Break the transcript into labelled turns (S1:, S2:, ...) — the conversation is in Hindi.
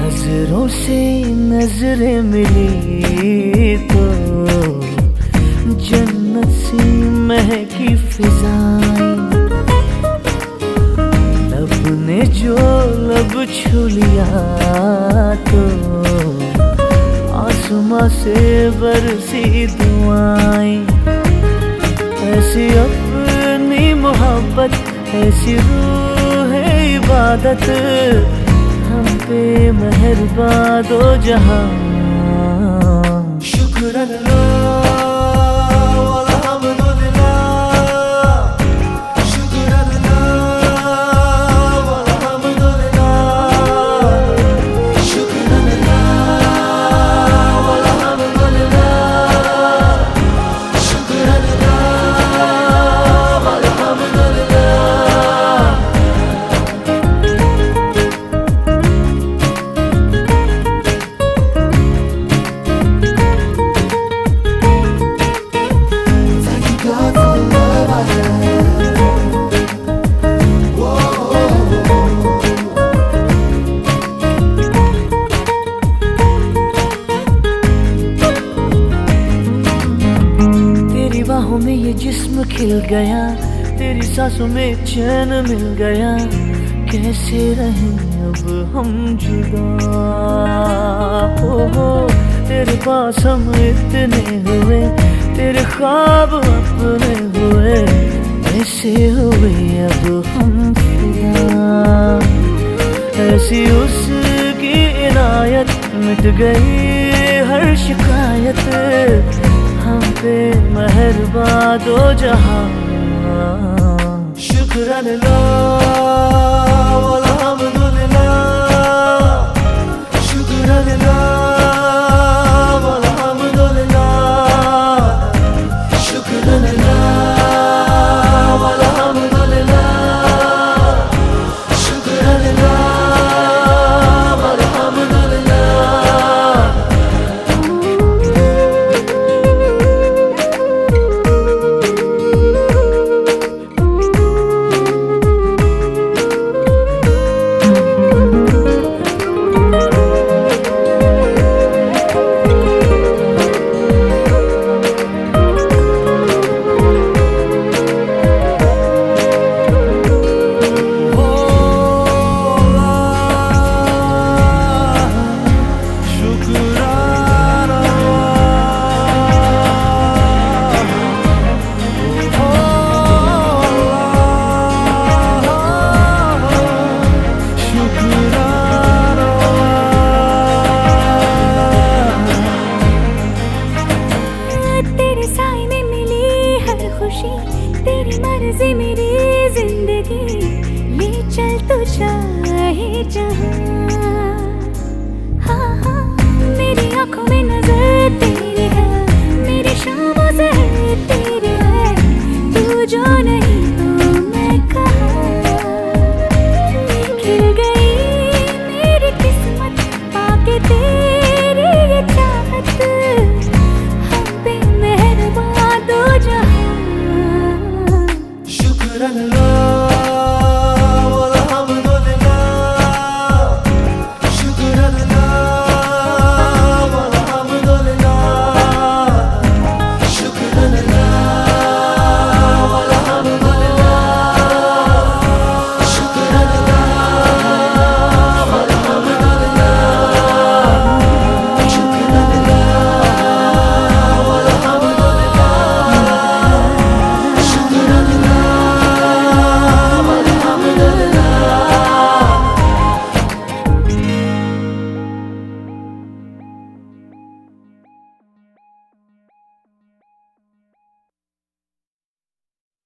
S1: नजरों से नजरें मिली है कि फिजाएँ लब ने जो लब छू लिया तो आसमां से बरसी दुआएँ। ऐसी अपनी मोहब्बत, ऐसी रूह है इबादत। हम पे मेहरबान दो जहाँ। शुक्र अल्लाह। ये जिस्म खिल गया, तेरी सांसों में चैन मिल गया। कैसे रहें अब हम जुदा? हो हो तेरे पास हम इतने हुए, तेरे ख्वाब अपने हुए। ऐसे हुए अब हम ऐसी उसकी इनायत मिट गई। बर्बाद हो जहाँ।
S2: शुक्र लो